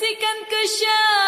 sikan kasha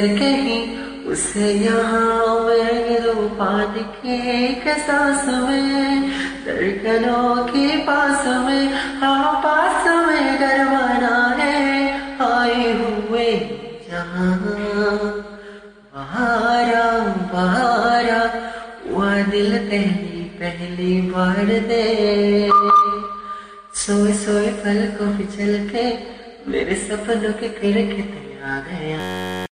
नज़र कहीं उसे यहाँ मेरे पान के सांस में धड़कनों के पास में हाँ पास में डरवाना है। आए हुए जहाँ, बहारा बहारा, हुआ दिल पहली पहली बार दे। सोए सोए पल को फिचल के मेरे सपनों के खिड़की आ गया।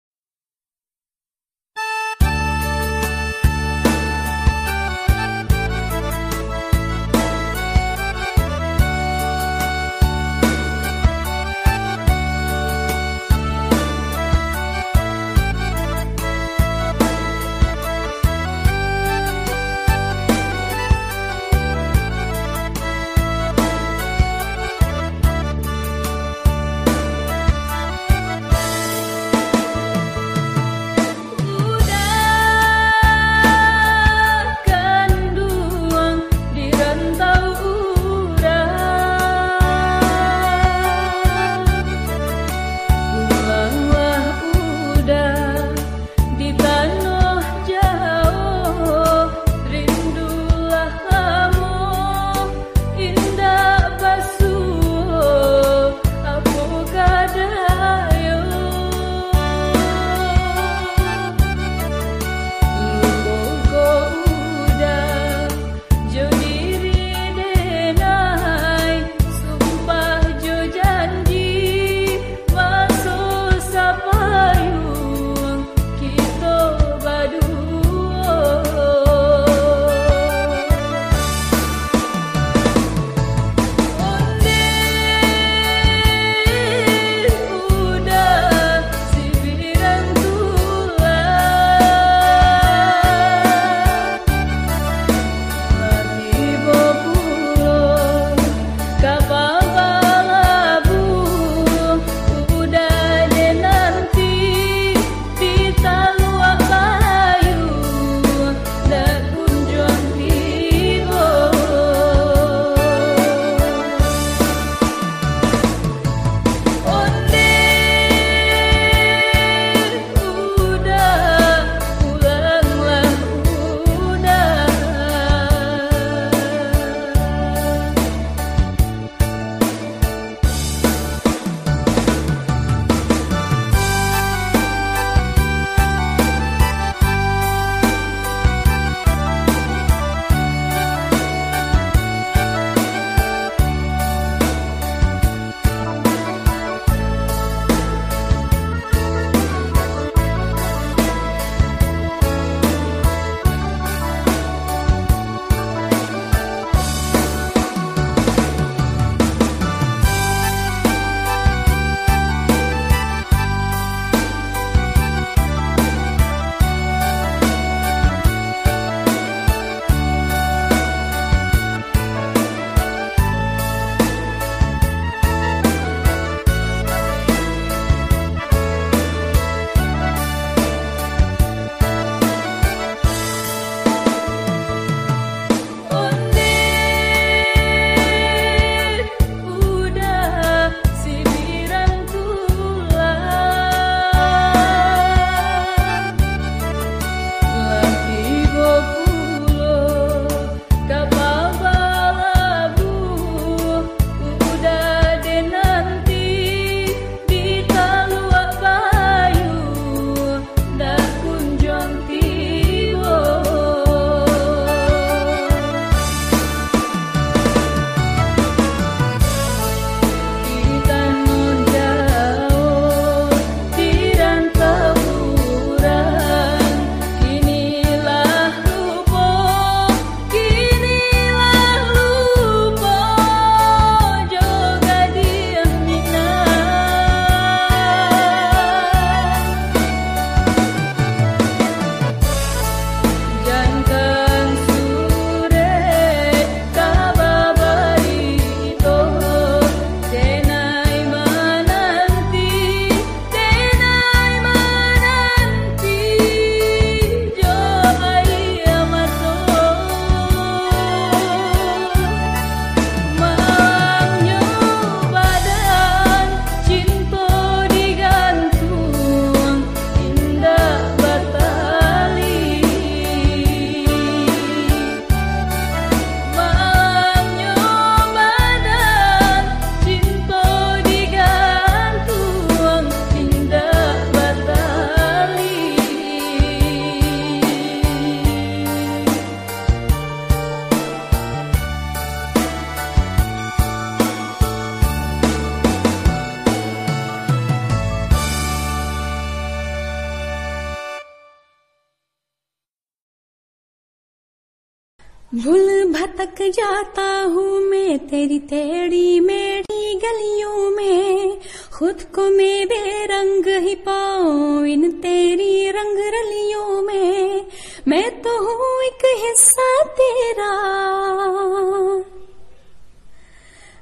तेरी रंग रलियों में, मैं तो हूँ एक हिस्सा तेरा।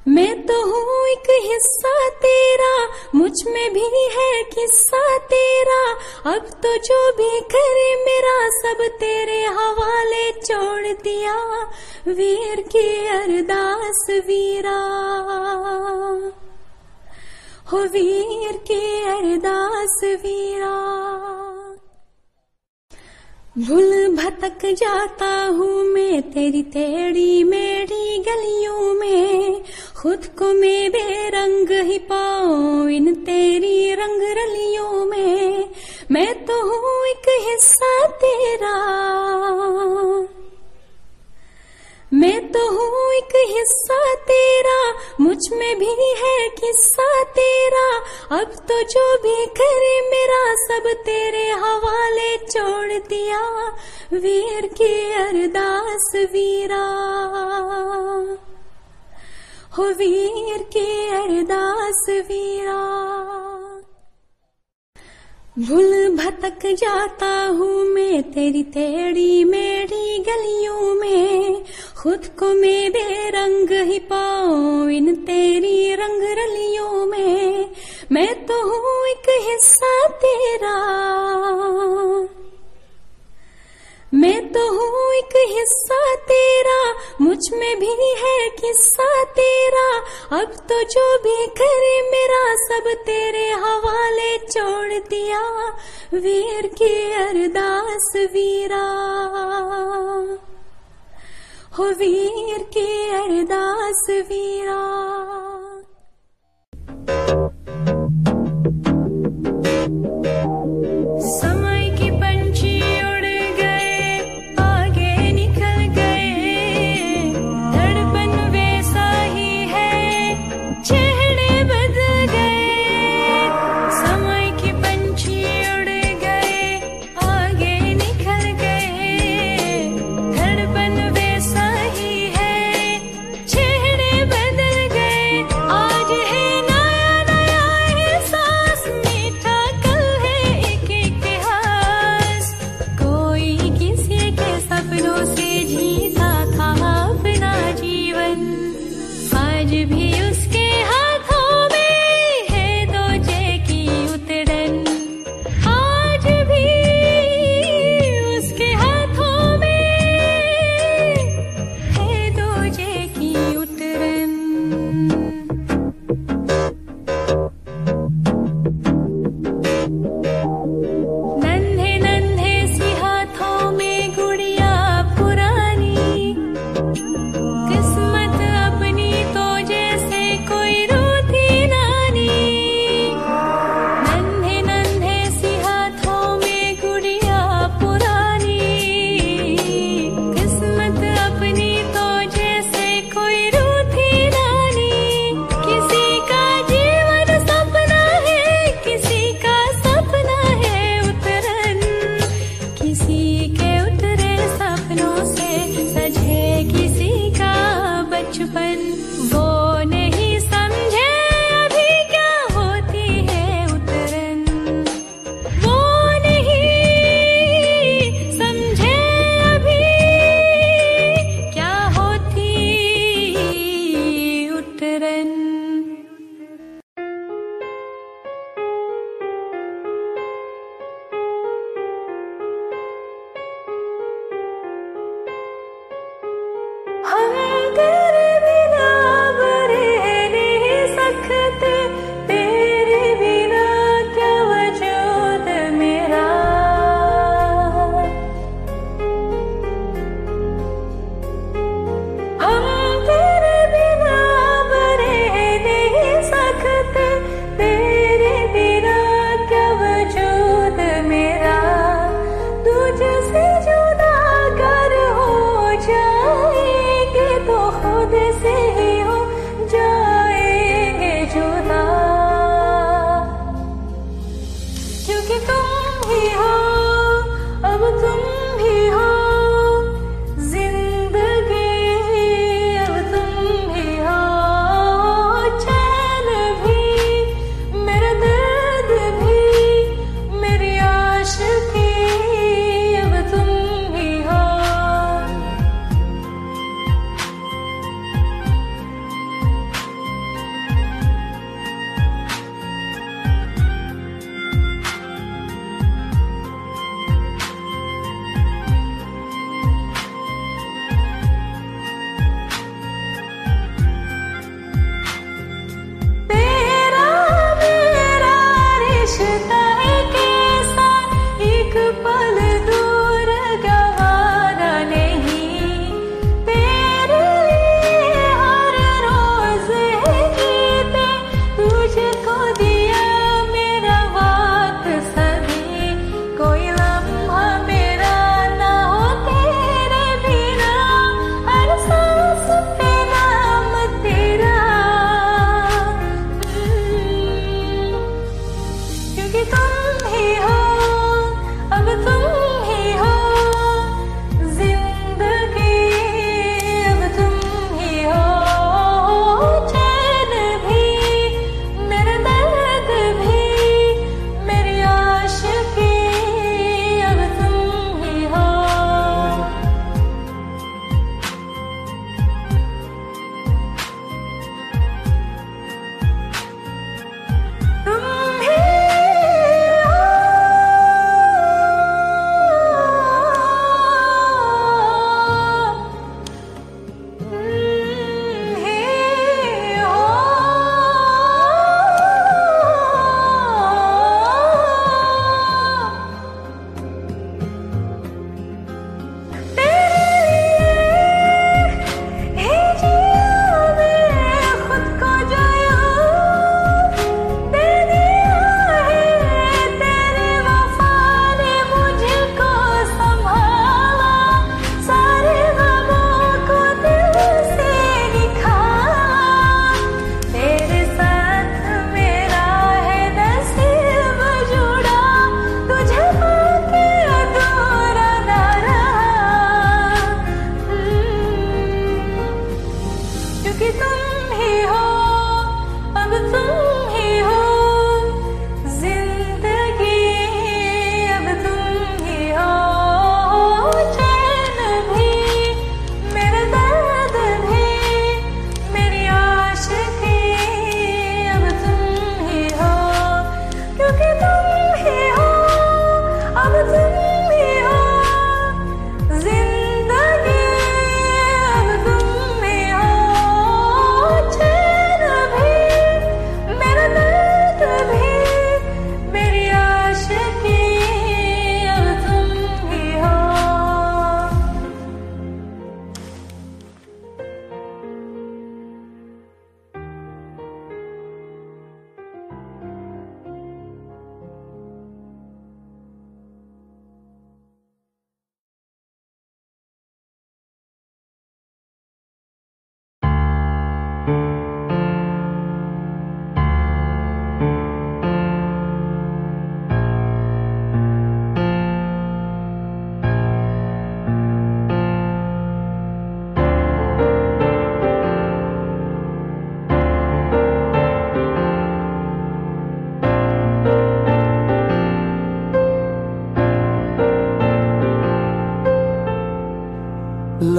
मैं तो हूँ एक हिस्सा तेरा, मुझमें भी है किस्सा तेरा। अब तो जो भी करे मेरा, सब तेरे हवाले छोड़ दिया। वीर की अरदास वीरा। हो वीर की अरदास वीरा। भूल भटक जाता हूँ मैं तेरी तेरी मेरी गलियों में। खुद को मैं बेरंग ही पाऊँ इन तेरी रंग रलियों में। मैं तो हूँ एक हिस्सा तेरा। मैं तो हूँ एक हिस्सा तेरा, मुझमें भी है किस्सा तेरा। अब तो जो भी करे मेरा, सब तेरे हवाले छोड़ दिया। वीर की अरदास वीरा। हो वीर की अरदास वीरा। भूल भटक जाता हूँ मैं तेरी तेरी मेरी गलियों में। खुद को मैं बेरंग ही पाऊँ इन तेरी रंग रलियों में। मैं तो हूँ एक हिस्सा तेरा। मैं तो हूँ एक हिस्सा तेरा, मुझमें भी है किस्सा तेरा। अब तो जो भी करे मेरा, सब तेरे हवाले छोड़ दिया। वीर की अरदास वीरा। हो वीर की अरदास वीरा। समय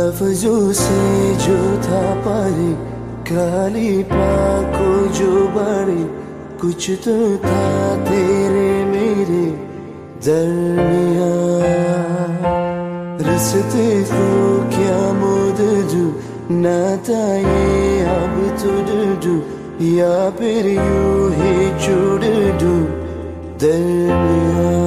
लफ्जों से जो था पारी खाली पा को जो बड़ी कुछ तो था तेरे मेरे दरमिया रिश्ते को क्या मोद जो ना था ये अब तो डू या फिर यू ही जुड़ दू दरमिया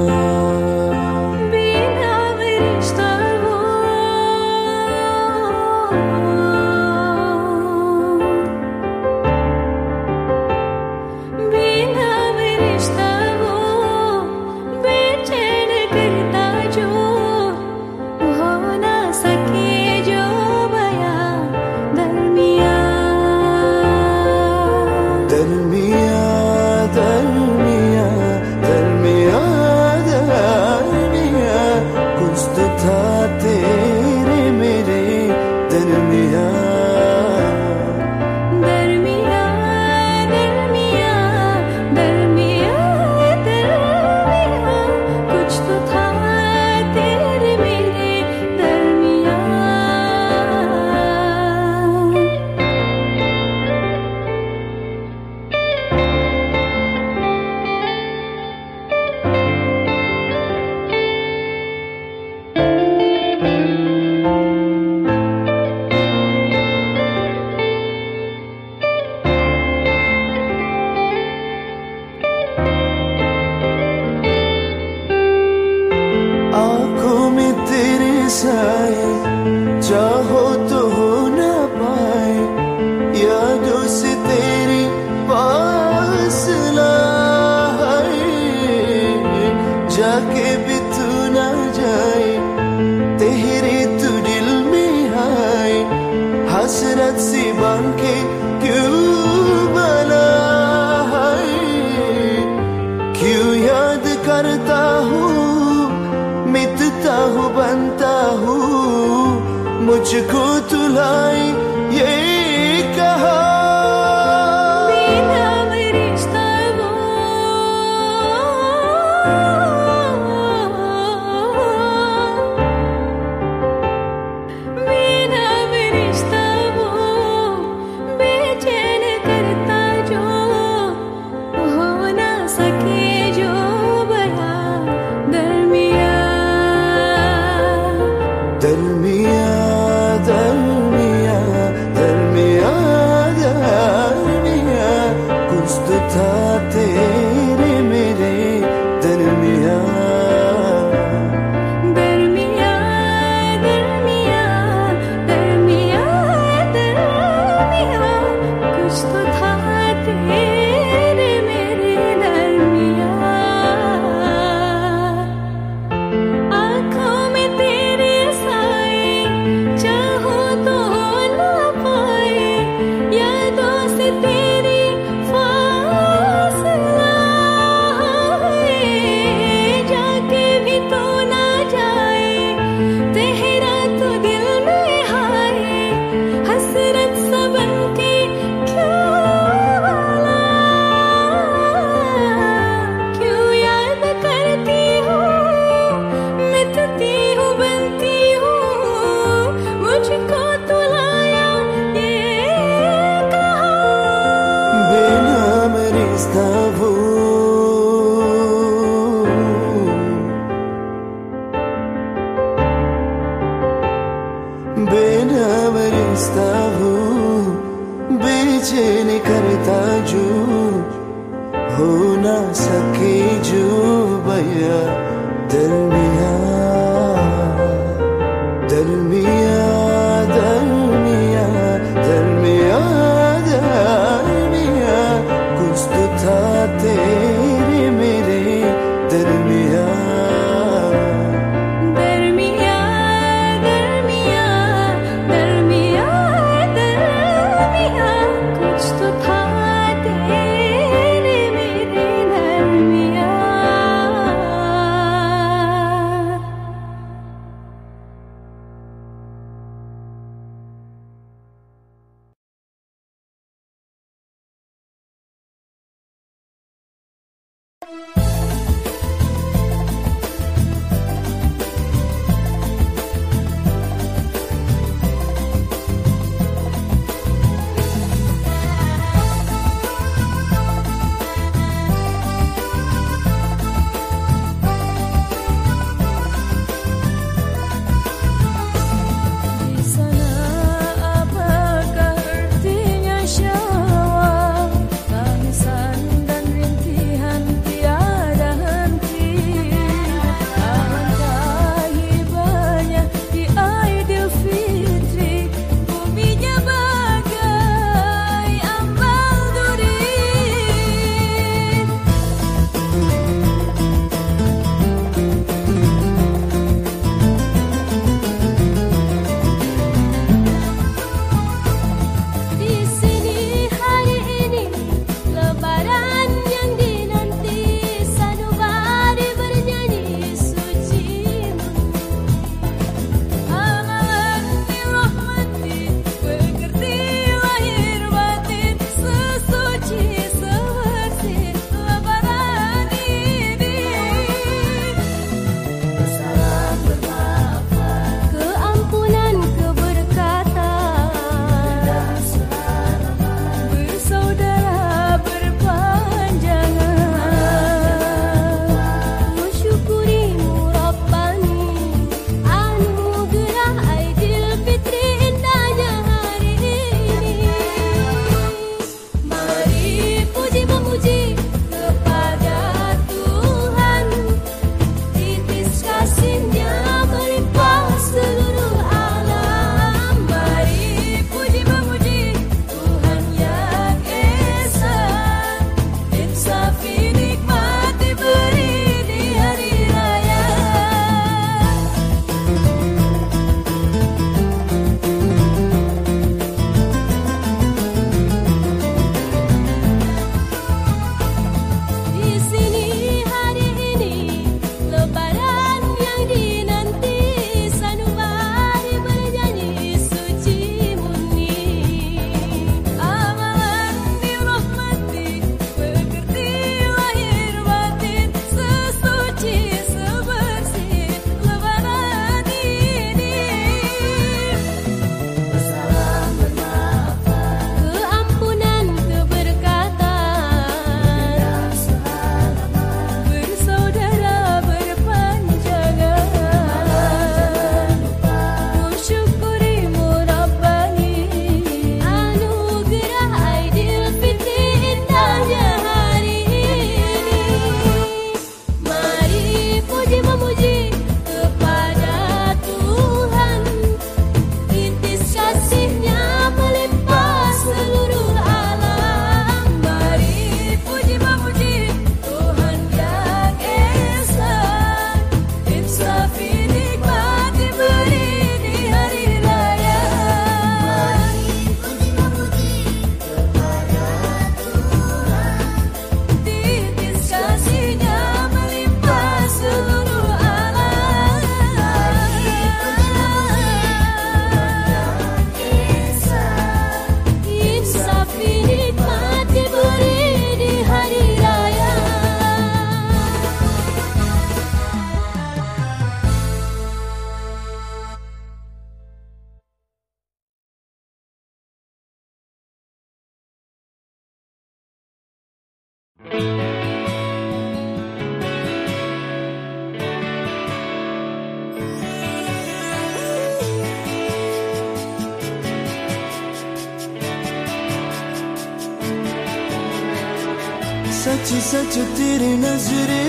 सच तेरी नजरे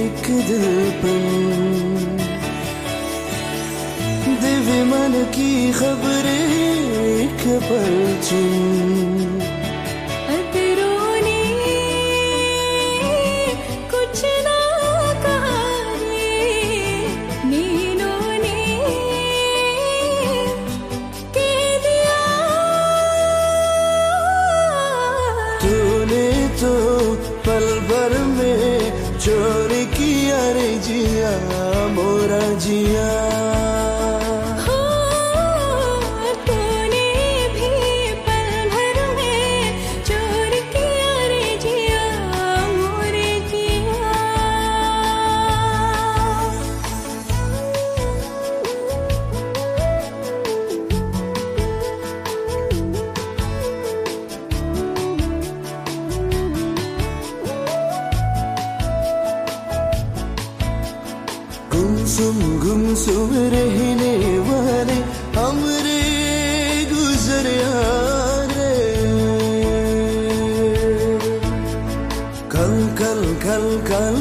एक दिलपन दिव्य मन की खबरें एक परचम मंसूब रहने वाले हमरे गुजर रे कल कल कल कल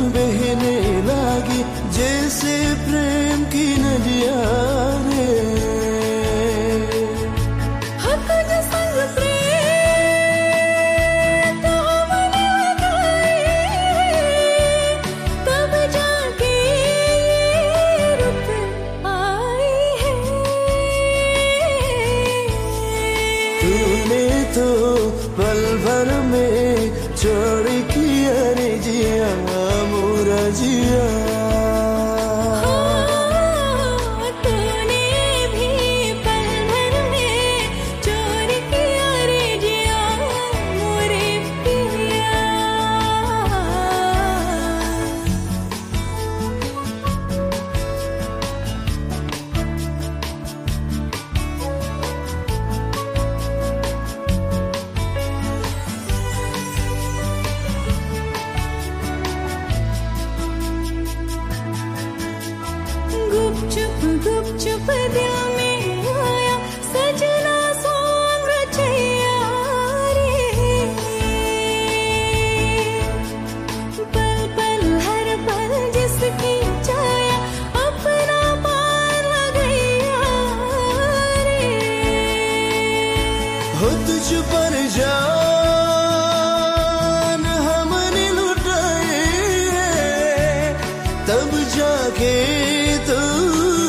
जागे तो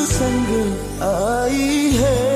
संग आई है।